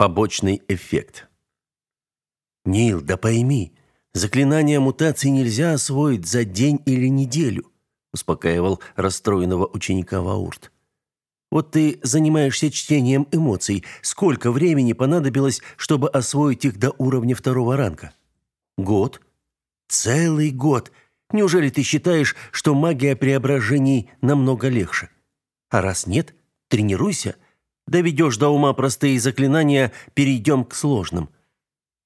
Побочный эффект. Нил, да пойми, заклинание мутации нельзя освоить за день или неделю, успокаивал расстроенного ученика Ваурт. Вот ты занимаешься чтением эмоций. Сколько времени понадобилось, чтобы освоить их до уровня второго ранга? Год? Целый год. Неужели ты считаешь, что магия преображений намного легче? А раз нет, тренируйся. Доведешь до ума простые заклинания, перейдем к сложным.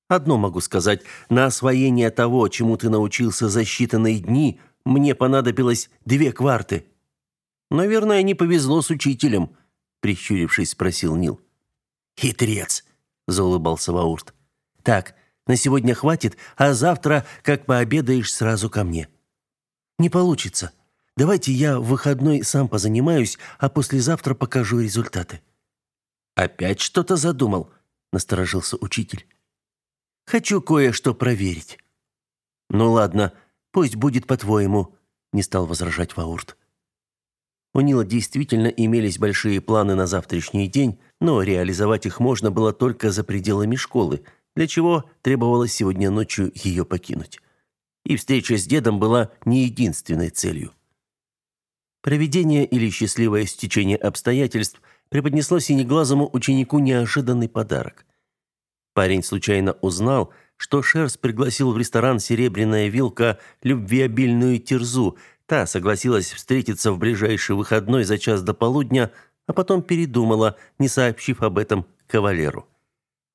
Одно могу сказать, на освоение того, чему ты научился за считанные дни, мне понадобилось две кварты. Наверное, не повезло с учителем, прищурившись, спросил Нил. Хитрец, заулыбался Ваурт. Так, на сегодня хватит, а завтра, как пообедаешь, сразу ко мне. Не получится. Давайте я в выходной сам позанимаюсь, а послезавтра покажу результаты. Опять что-то задумал, насторожился учитель. Хочу кое-что проверить. Ну ладно, пусть будет по-твоему, не стал возражать Ваурт. У Нила действительно имелись большие планы на завтрашний день, но реализовать их можно было только за пределами школы, для чего требовалось сегодня ночью ее покинуть. И встреча с дедом была не единственной целью. Проведение или счастливое стечение обстоятельств преподнесло синеглазому ученику неожиданный подарок. Парень случайно узнал, что Шерс пригласил в ресторан «Серебряная вилка» любвеобильную Терзу – Та согласилась встретиться в ближайший выходной за час до полудня, а потом передумала, не сообщив об этом кавалеру.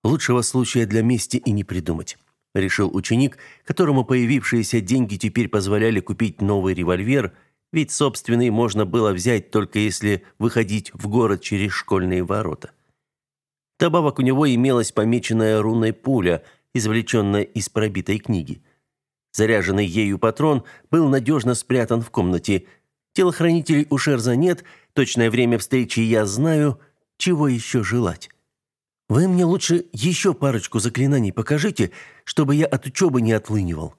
Лучшего случая для мести и не придумать, решил ученик, которому появившиеся деньги теперь позволяли купить новый револьвер, ведь собственный можно было взять только если выходить в город через школьные ворота. Добавок у него имелась помеченная руной пуля, извлеченная из пробитой книги. Заряженный ею патрон был надежно спрятан в комнате. Телохранителей у Шерза нет, точное время встречи я знаю. Чего еще желать? Вы мне лучше еще парочку заклинаний покажите, чтобы я от учебы не отлынивал.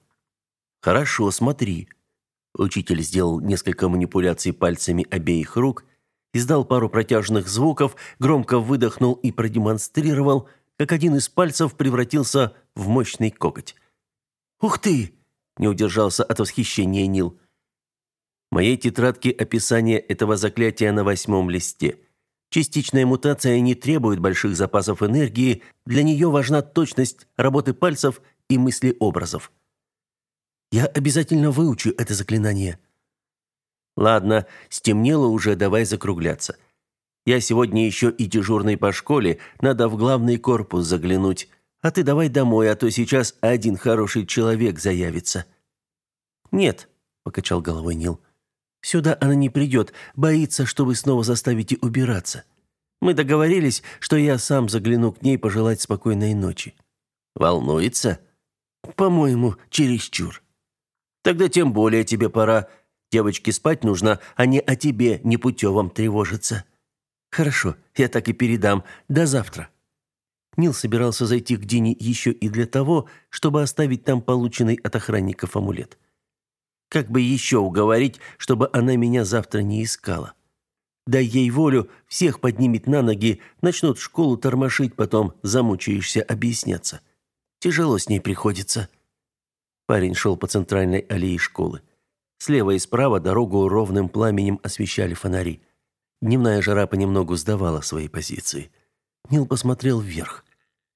Хорошо, смотри. Учитель сделал несколько манипуляций пальцами обеих рук, издал пару протяжных звуков, громко выдохнул и продемонстрировал, как один из пальцев превратился в мощный коготь. «Ух ты!» не удержался от восхищения Нил. В моей тетрадке описание этого заклятия на восьмом листе. Частичная мутация не требует больших запасов энергии, для нее важна точность работы пальцев и мыслеобразов. Я обязательно выучу это заклинание. Ладно, стемнело уже, давай закругляться. Я сегодня еще и дежурный по школе, надо в главный корпус заглянуть. А ты давай домой, а то сейчас один хороший человек заявится». «Нет», — покачал головой Нил. «Сюда она не придет, боится, что вы снова заставите убираться. Мы договорились, что я сам загляну к ней пожелать спокойной ночи». «Волнуется?» «По-моему, чересчур». «Тогда тем более тебе пора. Девочке спать нужно, а не о тебе непутевом тревожиться». «Хорошо, я так и передам. До завтра». Нил собирался зайти к Дине еще и для того, чтобы оставить там полученный от охранников амулет. Как бы еще уговорить, чтобы она меня завтра не искала? Дай ей волю, всех поднимет на ноги, начнут школу тормошить, потом замучаешься объясняться. Тяжело с ней приходится. Парень шел по центральной аллее школы. Слева и справа дорогу ровным пламенем освещали фонари. Дневная жара понемногу сдавала свои позиции. Нил посмотрел вверх.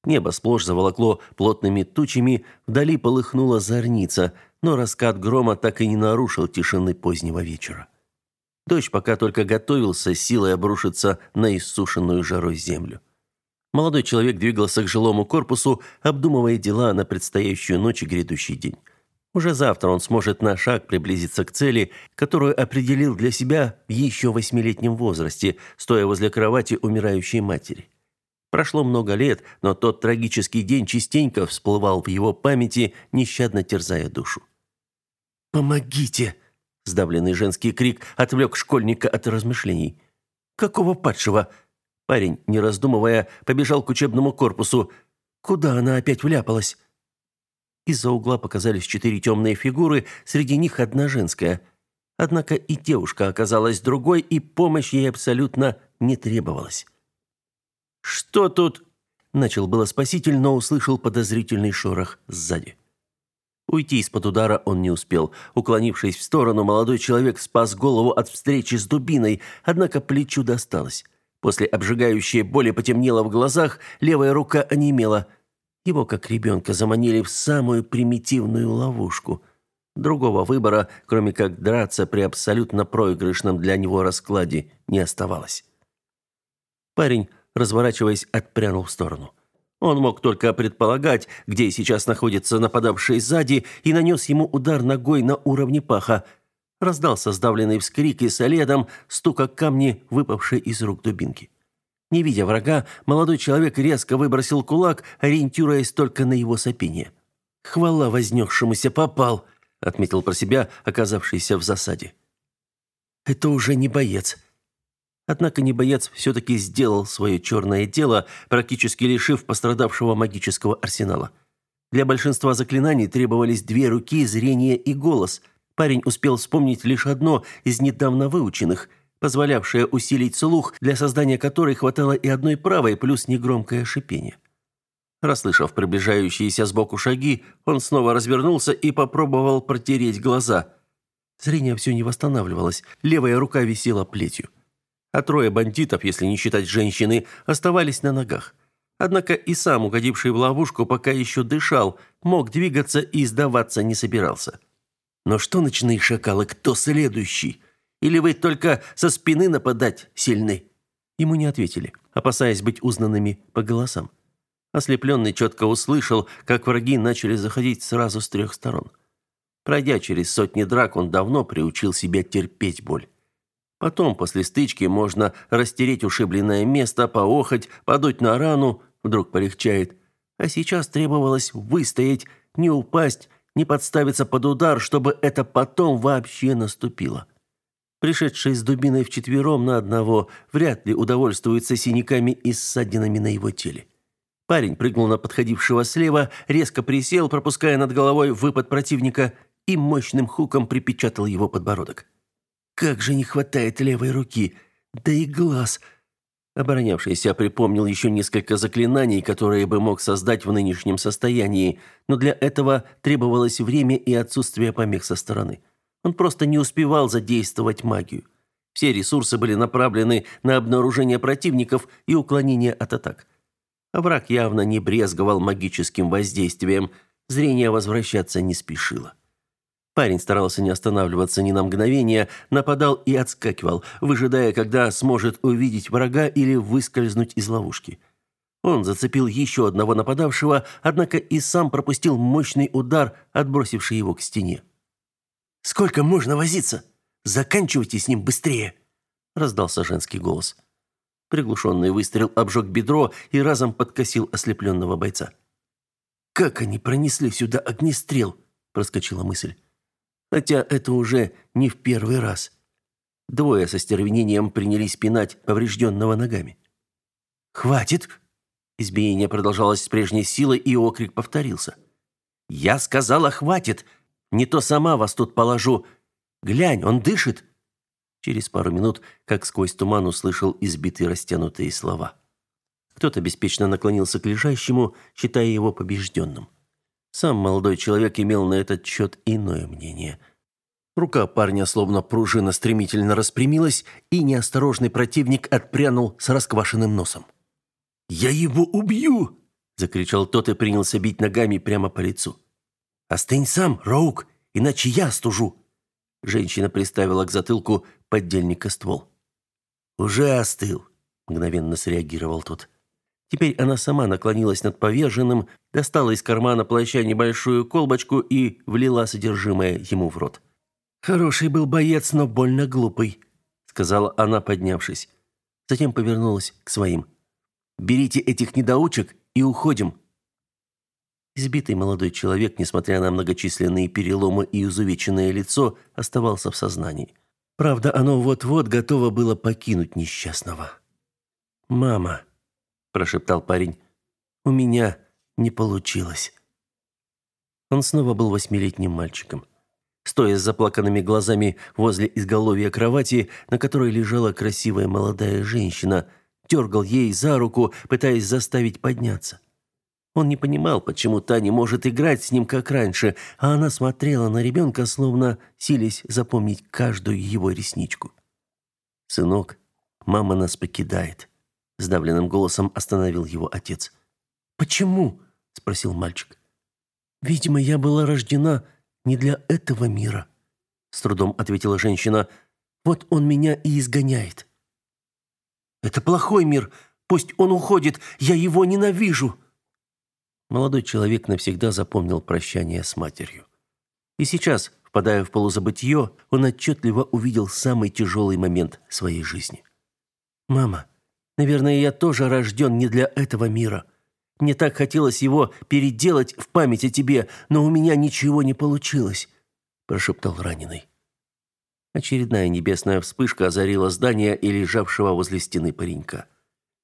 Небо сплошь заволокло плотными тучами, вдали полыхнула зорница, но раскат грома так и не нарушил тишины позднего вечера. Дождь пока только готовился силой обрушиться на иссушенную жарой землю. Молодой человек двигался к жилому корпусу, обдумывая дела на предстоящую ночь и грядущий день. Уже завтра он сможет на шаг приблизиться к цели, которую определил для себя в еще восьмилетнем возрасте, стоя возле кровати умирающей матери. Прошло много лет, но тот трагический день частенько всплывал в его памяти, нещадно терзая душу. «Помогите!» – сдавленный женский крик отвлек школьника от размышлений. «Какого падшего?» Парень, не раздумывая, побежал к учебному корпусу. «Куда она опять вляпалась?» Из-за угла показались четыре темные фигуры, среди них одна женская. Однако и девушка оказалась другой, и помощь ей абсолютно не требовалась. «Что тут?» Начал было спаситель, но услышал подозрительный шорох сзади. Уйти из-под удара он не успел. Уклонившись в сторону, молодой человек спас голову от встречи с дубиной, однако плечу досталось. После обжигающей боли потемнело в глазах, левая рука онемела. Его, как ребенка, заманили в самую примитивную ловушку. Другого выбора, кроме как драться при абсолютно проигрышном для него раскладе, не оставалось. Парень, разворачиваясь, отпрянул в сторону. Он мог только предполагать, где сейчас находится нападавший сзади, и нанес ему удар ногой на уровне паха. Раздался сдавленный вскрик и следом стука камни, выпавшей из рук дубинки. Не видя врага, молодой человек резко выбросил кулак, ориентируясь только на его сопение. «Хвала вознесшемуся попал!» — отметил про себя, оказавшийся в засаде. «Это уже не боец. Однако небоец все-таки сделал свое черное дело, практически лишив пострадавшего магического арсенала. Для большинства заклинаний требовались две руки, зрение и голос. Парень успел вспомнить лишь одно из недавно выученных, позволявшее усилить слух, для создания которой хватало и одной правой плюс негромкое шипение. Расслышав приближающиеся сбоку шаги, он снова развернулся и попробовал протереть глаза. Зрение все не восстанавливалось, левая рука висела плетью а трое бандитов, если не считать женщины, оставались на ногах. Однако и сам, угодивший в ловушку, пока еще дышал, мог двигаться и сдаваться не собирался. «Но что, ночные шакалы, кто следующий? Или вы только со спины нападать сильны?» Ему не ответили, опасаясь быть узнанными по голосам. Ослепленный четко услышал, как враги начали заходить сразу с трех сторон. Пройдя через сотни драк, он давно приучил себя терпеть боль. Потом, после стычки, можно растереть ушибленное место, поохоть, подуть на рану, вдруг полегчает. А сейчас требовалось выстоять, не упасть, не подставиться под удар, чтобы это потом вообще наступило. Пришедший с дубиной вчетвером на одного вряд ли удовольствуется синяками и ссадинами на его теле. Парень прыгнул на подходившего слева, резко присел, пропуская над головой выпад противника и мощным хуком припечатал его подбородок. Как же не хватает левой руки, да и глаз. Оборонявшийся припомнил еще несколько заклинаний, которые бы мог создать в нынешнем состоянии, но для этого требовалось время и отсутствие помех со стороны. Он просто не успевал задействовать магию. Все ресурсы были направлены на обнаружение противников и уклонение от атак. А враг явно не брезговал магическим воздействием, зрение возвращаться не спешило. Парень старался не останавливаться ни на мгновение, нападал и отскакивал, выжидая, когда сможет увидеть врага или выскользнуть из ловушки. Он зацепил еще одного нападавшего, однако и сам пропустил мощный удар, отбросивший его к стене. «Сколько можно возиться? Заканчивайте с ним быстрее!» – раздался женский голос. Приглушенный выстрел обжег бедро и разом подкосил ослепленного бойца. «Как они пронесли сюда огнестрел?» – проскочила мысль хотя это уже не в первый раз. Двое со стервенением принялись пинать поврежденного ногами. «Хватит!» Избиение продолжалось с прежней силой, и окрик повторился. «Я сказала, хватит! Не то сама вас тут положу! Глянь, он дышит!» Через пару минут, как сквозь туман, услышал избитые растянутые слова. Кто-то беспечно наклонился к лежащему, считая его побежденным. Сам молодой человек имел на этот счет иное мнение. Рука парня словно пружина стремительно распрямилась, и неосторожный противник отпрянул с расквашенным носом. «Я его убью!» – закричал тот и принялся бить ногами прямо по лицу. «Остынь сам, Роук, иначе я стужу!» Женщина приставила к затылку поддельника ствол. «Уже остыл», – мгновенно среагировал тот. Теперь она сама наклонилась над поверженным, достала из кармана плаща небольшую колбочку и влила содержимое ему в рот. «Хороший был боец, но больно глупый», — сказала она, поднявшись. Затем повернулась к своим. «Берите этих недоучек и уходим». Избитый молодой человек, несмотря на многочисленные переломы и изувеченное лицо, оставался в сознании. Правда, оно вот-вот готово было покинуть несчастного. «Мама», прошептал парень. У меня не получилось. Он снова был восьмилетним мальчиком. Стоя с заплаканными глазами возле изголовья кровати, на которой лежала красивая молодая женщина, дергал ей за руку, пытаясь заставить подняться. Он не понимал, почему та не может играть с ним, как раньше, а она смотрела на ребенка, словно сились запомнить каждую его ресничку. «Сынок, мама нас покидает», — сдавленным голосом остановил его отец. «Почему?» — спросил мальчик. «Видимо, я была рождена не для этого мира», — с трудом ответила женщина. «Вот он меня и изгоняет». «Это плохой мир. Пусть он уходит. Я его ненавижу», Молодой человек навсегда запомнил прощание с матерью. И сейчас, впадая в полузабытье, он отчетливо увидел самый тяжелый момент своей жизни. «Мама, наверное, я тоже рожден не для этого мира. Мне так хотелось его переделать в память о тебе, но у меня ничего не получилось», – прошептал раненый. Очередная небесная вспышка озарила здание и лежавшего возле стены паренька.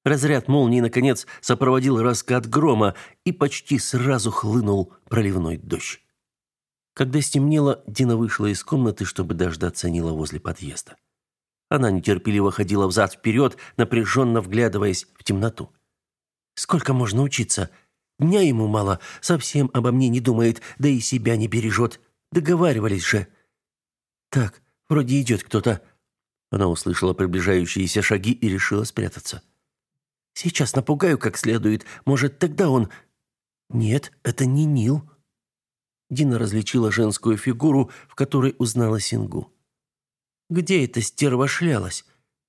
Разряд молнии, наконец, сопроводил раскат грома, и почти сразу хлынул проливной дождь. Когда стемнело, Дина вышла из комнаты, чтобы дождаться Нила возле подъезда. Она нетерпеливо ходила взад-вперед, напряженно вглядываясь в темноту. «Сколько можно учиться? Дня ему мало, совсем обо мне не думает, да и себя не бережет. Договаривались же». «Так, вроде идет кто-то». Она услышала приближающиеся шаги и решила спрятаться. Сейчас напугаю как следует. Может, тогда он... Нет, это не Нил. Дина различила женскую фигуру, в которой узнала Сингу. Где эта стерва шлялась?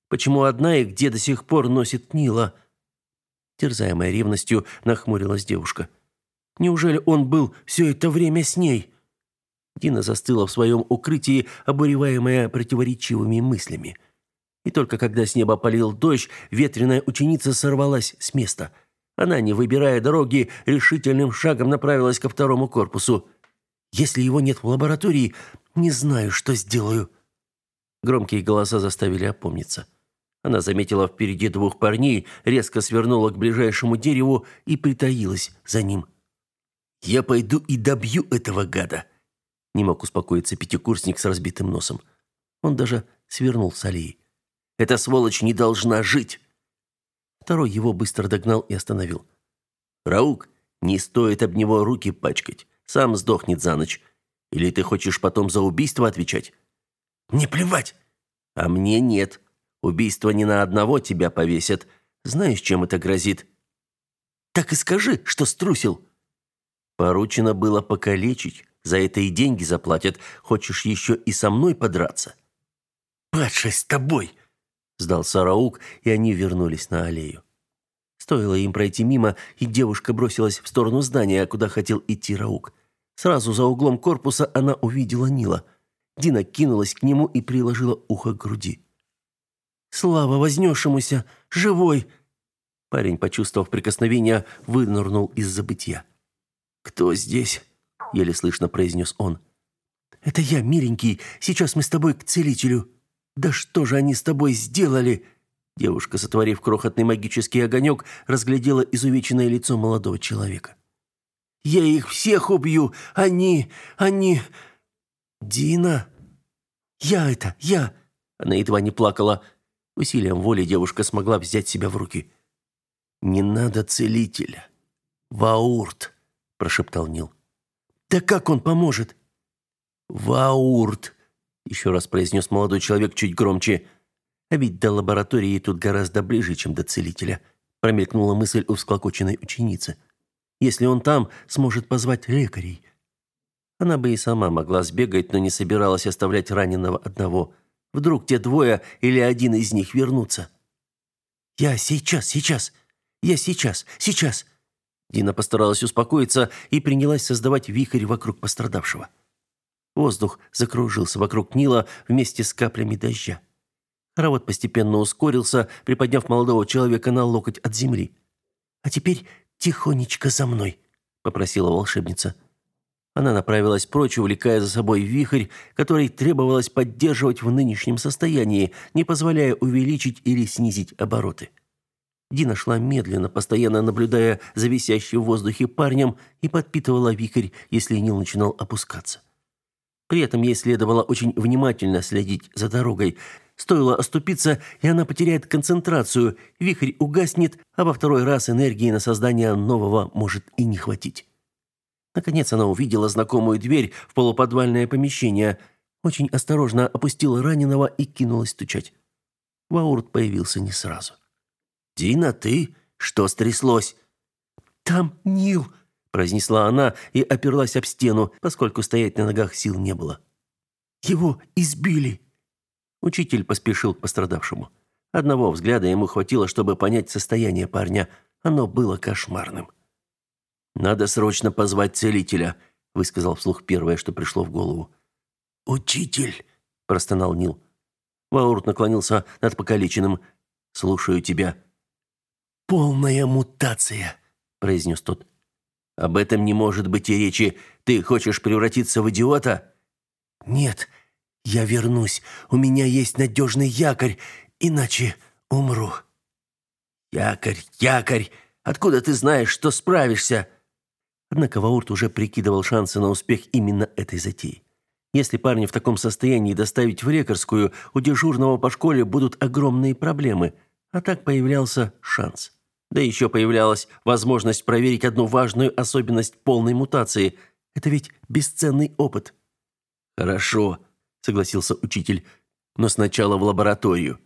Почему одна и где до сих пор носит Нила? Терзаемая ревностью, нахмурилась девушка. Неужели он был все это время с ней? Дина застыла в своем укрытии, обуреваемая противоречивыми мыслями. И только когда с неба полил дождь, ветреная ученица сорвалась с места. Она, не выбирая дороги, решительным шагом направилась ко второму корпусу. «Если его нет в лаборатории, не знаю, что сделаю». Громкие голоса заставили опомниться. Она заметила впереди двух парней, резко свернула к ближайшему дереву и притаилась за ним. «Я пойду и добью этого гада!» Не мог успокоиться пятикурсник с разбитым носом. Он даже свернул с аллеи. Эта сволочь не должна жить!» Второй его быстро догнал и остановил. «Раук, не стоит об него руки пачкать. Сам сдохнет за ночь. Или ты хочешь потом за убийство отвечать?» «Мне плевать!» «А мне нет. Убийство не на одного тебя повесят. Знаешь, чем это грозит?» «Так и скажи, что струсил!» «Поручено было покалечить. За это и деньги заплатят. Хочешь еще и со мной подраться?» «Падший с тобой!» сдался Раук, и они вернулись на аллею. Стоило им пройти мимо, и девушка бросилась в сторону здания, куда хотел идти Раук. Сразу за углом корпуса она увидела Нила. Дина кинулась к нему и приложила ухо к груди. «Слава вознесшемуся! Живой!» Парень, почувствовав прикосновение, вынырнул из забытья. «Кто здесь?» — еле слышно произнес он. «Это я, миленький. Сейчас мы с тобой к целителю». «Да что же они с тобой сделали?» Девушка, сотворив крохотный магический огонек, разглядела изувеченное лицо молодого человека. «Я их всех убью! Они... они...» «Дина!» «Я это... я...» Она едва не плакала. Усилием воли девушка смогла взять себя в руки. «Не надо целителя. Ваурт», — прошептал Нил. «Да как он поможет?» «Ваурт», еще раз произнес молодой человек чуть громче. А ведь до лаборатории тут гораздо ближе, чем до целителя. Промелькнула мысль у всклокоченной ученицы. Если он там, сможет позвать лекарей. Она бы и сама могла сбегать, но не собиралась оставлять раненого одного. Вдруг те двое или один из них вернутся. «Я сейчас, сейчас! Я сейчас, сейчас!» Дина постаралась успокоиться и принялась создавать вихрь вокруг пострадавшего. Воздух закружился вокруг Нила вместе с каплями дождя. Хоровод постепенно ускорился, приподняв молодого человека на локоть от земли. «А теперь тихонечко за мной», — попросила волшебница. Она направилась прочь, увлекая за собой вихрь, который требовалось поддерживать в нынешнем состоянии, не позволяя увеличить или снизить обороты. Дина шла медленно, постоянно наблюдая за висящим в воздухе парнем и подпитывала вихрь, если Нил начинал опускаться. При этом ей следовало очень внимательно следить за дорогой. Стоило оступиться, и она потеряет концентрацию, вихрь угаснет, а во второй раз энергии на создание нового может и не хватить. Наконец она увидела знакомую дверь в полуподвальное помещение, очень осторожно опустила раненого и кинулась стучать. Ваурт появился не сразу. «Дина, ты? Что стряслось?» «Там Нил!» – произнесла она и оперлась об стену, поскольку стоять на ногах сил не было. «Его избили!» Учитель поспешил к пострадавшему. Одного взгляда ему хватило, чтобы понять состояние парня. Оно было кошмарным. «Надо срочно позвать целителя», – высказал вслух первое, что пришло в голову. «Учитель!» – простонал Нил. Ваурт наклонился над покалеченным. «Слушаю тебя». «Полная мутация», — произнес тот. «Об этом не может быть и речи. Ты хочешь превратиться в идиота?» «Нет, я вернусь. У меня есть надежный якорь, иначе умру». «Якорь, якорь! Откуда ты знаешь, что справишься?» Однако Ваурт уже прикидывал шансы на успех именно этой затеи. Если парня в таком состоянии доставить в лекарскую, у дежурного по школе будут огромные проблемы, а так появлялся шанс. Да еще появлялась возможность проверить одну важную особенность полной мутации. Это ведь бесценный опыт. «Хорошо», — согласился учитель, — «но сначала в лабораторию».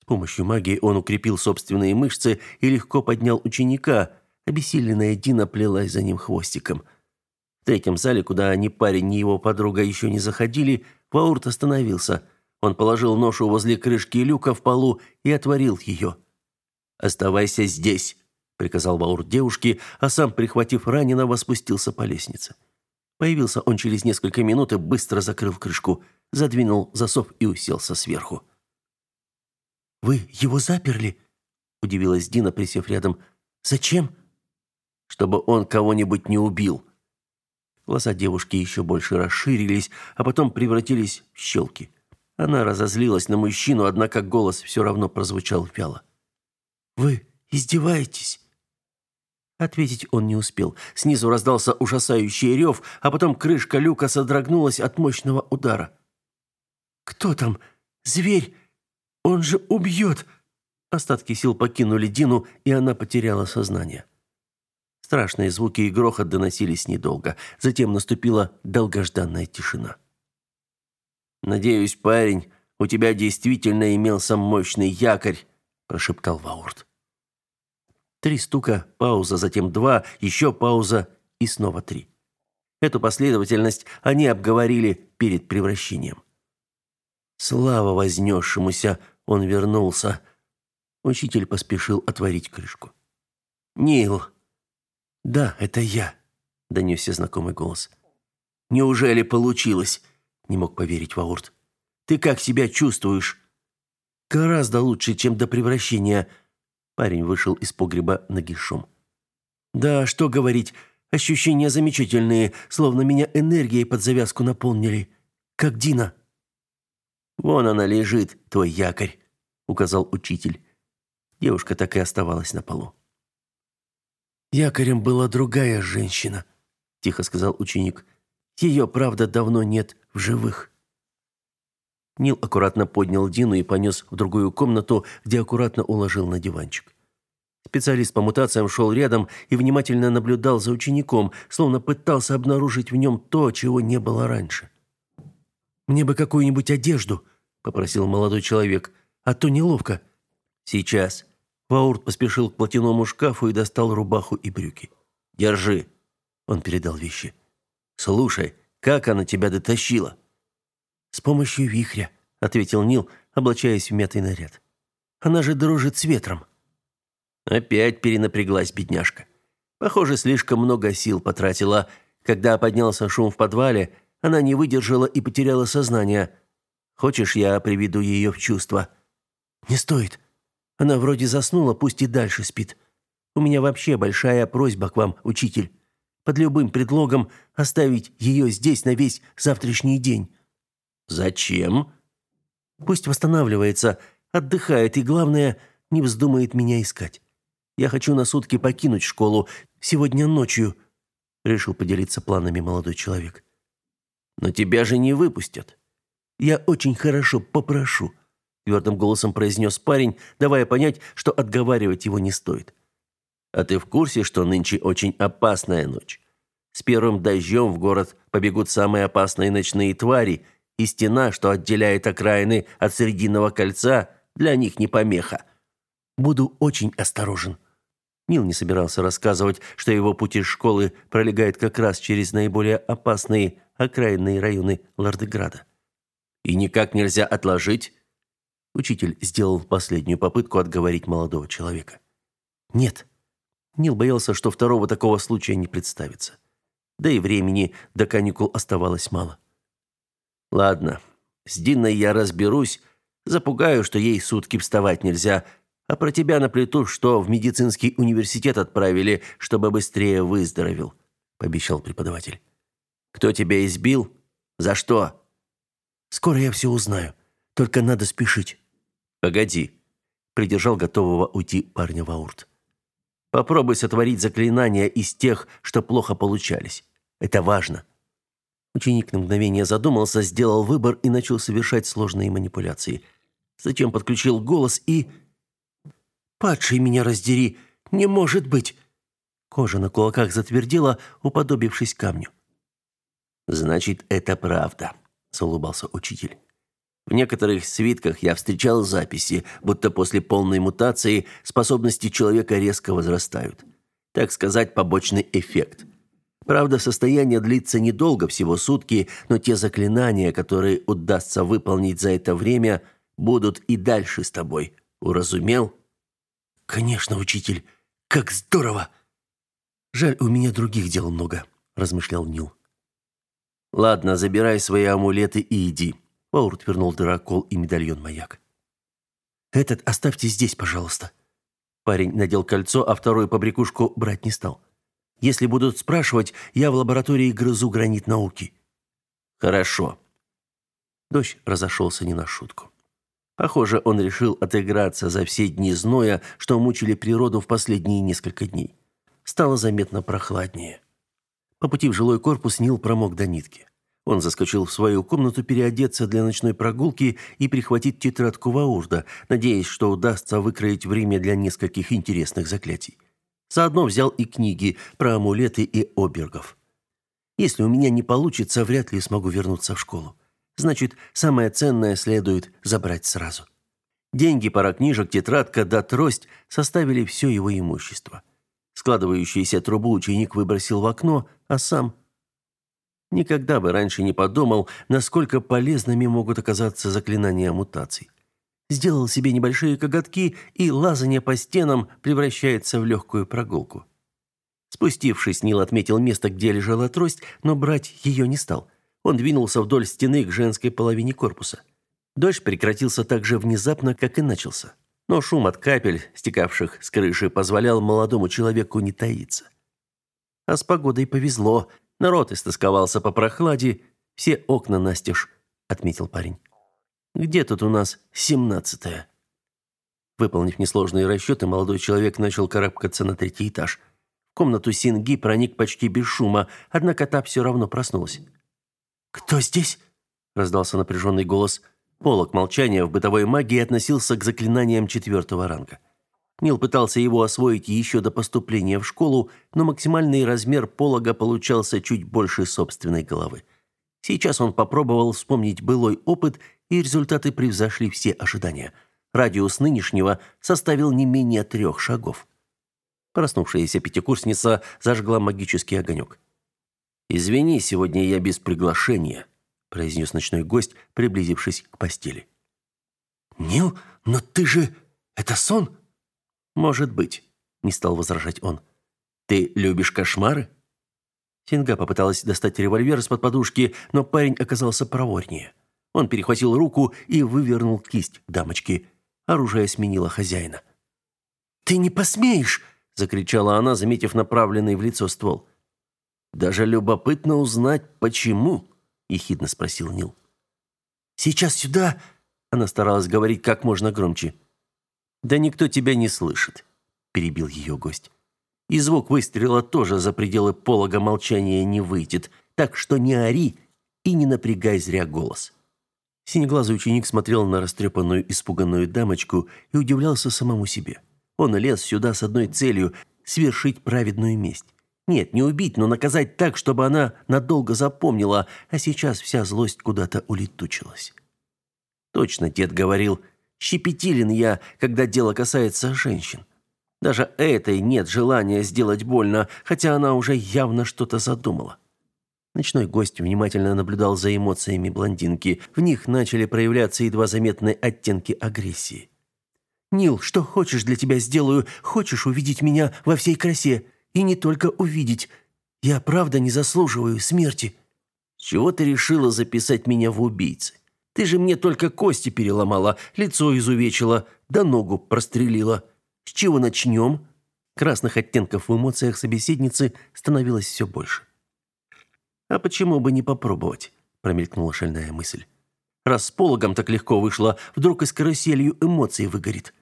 С помощью магии он укрепил собственные мышцы и легко поднял ученика. Обессиленная Дина плелась за ним хвостиком — в третьем зале, куда ни парень, ни его подруга еще не заходили, Ваурт остановился. Он положил ношу возле крышки люка в полу и отворил ее. «Оставайся здесь», — приказал Ваурт девушке, а сам, прихватив раненого, спустился по лестнице. Появился он через несколько минут и быстро закрыл крышку, задвинул засов и уселся сверху. «Вы его заперли?» – удивилась Дина, присев рядом. «Зачем?» «Чтобы он кого-нибудь не убил», Глаза девушки еще больше расширились, а потом превратились в щелки. Она разозлилась на мужчину, однако голос все равно прозвучал вяло. «Вы издеваетесь?» Ответить он не успел. Снизу раздался ужасающий рев, а потом крышка люка содрогнулась от мощного удара. «Кто там? Зверь? Он же убьет!» Остатки сил покинули Дину, и она потеряла сознание. Страшные звуки и грохот доносились недолго. Затем наступила долгожданная тишина. «Надеюсь, парень, у тебя действительно имелся мощный якорь», – прошептал Ваурт. Три стука, пауза, затем два, еще пауза и снова три. Эту последовательность они обговорили перед превращением. Слава вознесшемуся, он вернулся. Учитель поспешил отворить крышку. «Нил!» «Да, это я», — донесся знакомый голос. «Неужели получилось?» — не мог поверить Ваурт. «Ты как себя чувствуешь?» «Гораздо лучше, чем до превращения». Парень вышел из погреба нагишом. «Да, что говорить, ощущения замечательные, словно меня энергией под завязку наполнили. Как Дина». «Вон она лежит, твой якорь», — указал учитель. Девушка так и оставалась на полу. Якорем была другая женщина, тихо сказал ученик. Ее, правда, давно нет в живых. Нил аккуратно поднял Дину и понес в другую комнату, где аккуратно уложил на диванчик. Специалист по мутациям шел рядом и внимательно наблюдал за учеником, словно пытался обнаружить в нем то, чего не было раньше. «Мне бы какую-нибудь одежду», — попросил молодой человек, — «а то неловко». «Сейчас», Ваурт поспешил к платяному шкафу и достал рубаху и брюки. «Держи!» Он передал вещи. «Слушай, как она тебя дотащила?» «С помощью вихря», — ответил Нил, облачаясь в мятый наряд. «Она же дружит с ветром». Опять перенапряглась бедняжка. Похоже, слишком много сил потратила. Когда поднялся шум в подвале, она не выдержала и потеряла сознание. Хочешь, я приведу ее в чувство?» «Не стоит. Она вроде заснула, пусть и дальше спит. У меня вообще большая просьба к вам, учитель. Под любым предлогом оставить ее здесь на весь завтрашний день». «Зачем?» «Пусть восстанавливается, отдыхает и, главное, не вздумает меня искать. Я хочу на сутки покинуть школу сегодня ночью», — решил поделиться планами молодой человек. «Но тебя же не выпустят». «Я очень хорошо попрошу», твердым голосом произнес парень, давая понять, что отговаривать его не стоит. А ты в курсе, что нынче очень опасная ночь? С первым дождем в город побегут самые опасные ночные твари, и стена, что отделяет окраины от Срединного кольца, для них не помеха. Буду очень осторожен. Нил не собирался рассказывать, что его путь из школы пролегает как раз через наиболее опасные окраинные районы Лордеграда. И никак нельзя отложить? Учитель сделал последнюю попытку отговорить молодого человека. Нет. Нил боялся, что второго такого случая не представится. Да и времени до каникул оставалось мало. Ладно, с Диной я разберусь, запугаю, что ей сутки вставать нельзя, а про тебя наплету, что в медицинский университет отправили, чтобы быстрее выздоровел, пообещал преподаватель. Кто тебя избил? За что? Скоро я все узнаю. Только надо спешить. Погоди, придержал готового уйти парня Ваурт. Попробуй сотворить заклинания из тех, что плохо получались. Это важно. Ученик на мгновение задумался, сделал выбор и начал совершать сложные манипуляции. Затем подключил голос и Падший меня раздери, не может быть. Кожа на кулаках затвердела, уподобившись камню. Значит, это правда, заулыбался учитель. В некоторых свитках я встречал записи, будто после полной мутации способности человека резко возрастают. Так сказать, побочный эффект. Правда, состояние длится недолго, всего сутки, но те заклинания, которые удастся выполнить за это время, будут и дальше с тобой. Уразумел? Конечно, учитель. Как здорово. Жаль, у меня других дел много, размышлял Нил. Ладно, забирай свои амулеты и иди. Паурт вернул дырокол и медальон-маяк. Этот оставьте здесь, пожалуйста. Парень надел кольцо, а вторую побрякушку брать не стал. Если будут спрашивать, я в лаборатории грызу гранит науки. Хорошо. Дождь разошелся не на шутку. Похоже, он решил отыграться за все дни зноя, что мучили природу в последние несколько дней. Стало заметно прохладнее. По пути в жилой корпус Нил промок до нитки. Он заскочил в свою комнату переодеться для ночной прогулки и прихватить тетрадку Ваурда, надеясь, что удастся выкроить время для нескольких интересных заклятий. Заодно взял и книги про амулеты и обергов. Если у меня не получится, вряд ли смогу вернуться в школу. Значит, самое ценное следует забрать сразу. Деньги, пара книжек, тетрадка да трость составили все его имущество. Складывающуюся трубу ученик выбросил в окно, а сам... Никогда бы раньше не подумал, насколько полезными могут оказаться заклинания мутаций. Сделал себе небольшие коготки, и лазание по стенам превращается в легкую прогулку. Спустившись, Нил отметил место, где лежала трость, но брать ее не стал. Он двинулся вдоль стены к женской половине корпуса. Дождь прекратился так же внезапно, как и начался. Но шум от капель, стекавших с крыши, позволял молодому человеку не таиться. А с погодой повезло. Народ истосковался по прохладе, все окна настежь, отметил парень. Где тут у нас семнадцатое? Выполнив несложные расчеты, молодой человек начал карабкаться на третий этаж. В комнату Синги проник почти без шума, однако та все равно проснулась. «Кто здесь?» – раздался напряженный голос. Полок молчания в бытовой магии относился к заклинаниям четвертого ранга. Нил пытался его освоить еще до поступления в школу, но максимальный размер полога получался чуть больше собственной головы. Сейчас он попробовал вспомнить былой опыт, и результаты превзошли все ожидания. Радиус нынешнего составил не менее трех шагов. Проснувшаяся пятикурсница зажгла магический огонек. «Извини, сегодня я без приглашения», – произнес ночной гость, приблизившись к постели. «Нил, но ты же... Это сон?» «Может быть», – не стал возражать он. «Ты любишь кошмары?» Синга попыталась достать револьвер из-под подушки, но парень оказался проворнее. Он перехватил руку и вывернул кисть дамочки. Оружие сменило хозяина. «Ты не посмеешь!» – закричала она, заметив направленный в лицо ствол. Даже любопытно узнать, почему, ехидно спросил Нил. Сейчас сюда, она старалась говорить как можно громче. Да никто тебя не слышит, перебил ее гость. И звук выстрела тоже за пределы полога молчания не выйдет, так что не ори и не напрягай зря голос. Синеглазый ученик смотрел на растрепанную, испуганную дамочку и удивлялся самому себе. Он лез сюда с одной целью – свершить праведную месть. Нет, не убить, но наказать так, чтобы она надолго запомнила, а сейчас вся злость куда-то улетучилась. Точно дед говорил, щепетилен я, когда дело касается женщин. Даже этой нет желания сделать больно, хотя она уже явно что-то задумала. Ночной гость внимательно наблюдал за эмоциями блондинки. В них начали проявляться едва заметные оттенки агрессии. «Нил, что хочешь для тебя сделаю. Хочешь увидеть меня во всей красе. И не только увидеть. Я правда не заслуживаю смерти». «С чего ты решила записать меня в убийцы? Ты же мне только кости переломала, лицо изувечила, да ногу прострелила. С чего начнем?» Красных оттенков в эмоциях собеседницы становилось все больше. «А почему бы не попробовать?» – промелькнула шальная мысль. «Раз с пологом так легко вышло, вдруг и с каруселью эмоций выгорит».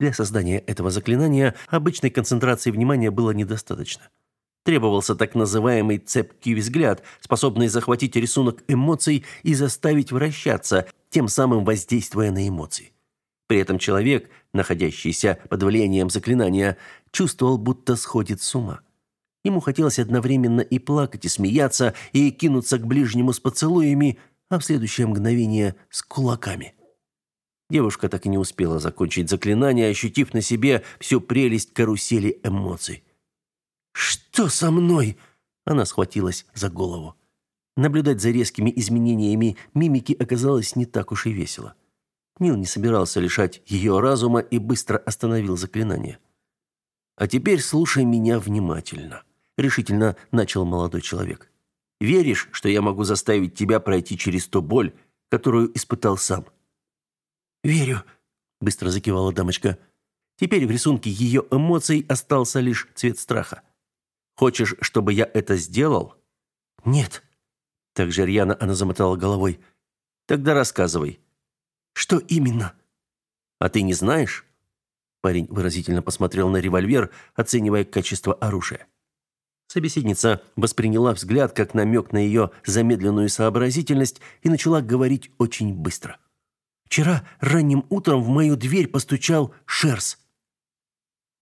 Для создания этого заклинания обычной концентрации внимания было недостаточно. Требовался так называемый цепкий взгляд, способный захватить рисунок эмоций и заставить вращаться, тем самым воздействуя на эмоции. При этом человек, находящийся под влиянием заклинания, чувствовал, будто сходит с ума. Ему хотелось одновременно и плакать, и смеяться, и кинуться к ближнему с поцелуями, а в следующее мгновение с кулаками. Девушка так и не успела закончить заклинание, ощутив на себе всю прелесть карусели эмоций. «Что со мной?» Она схватилась за голову. Наблюдать за резкими изменениями мимики оказалось не так уж и весело. Нил не собирался лишать ее разума и быстро остановил заклинание. «А теперь слушай меня внимательно», — решительно начал молодой человек. «Веришь, что я могу заставить тебя пройти через ту боль, которую испытал сам?» «Верю», — быстро закивала дамочка. Теперь в рисунке ее эмоций остался лишь цвет страха. Хочешь, чтобы я это сделал? Нет. Так же рьяно она замотала головой. Тогда рассказывай. Что именно? А ты не знаешь? Парень выразительно посмотрел на револьвер, оценивая качество оружия. Собеседница восприняла взгляд как намек на ее замедленную сообразительность и начала говорить очень быстро. «Вчера ранним утром в мою дверь постучал Шерс.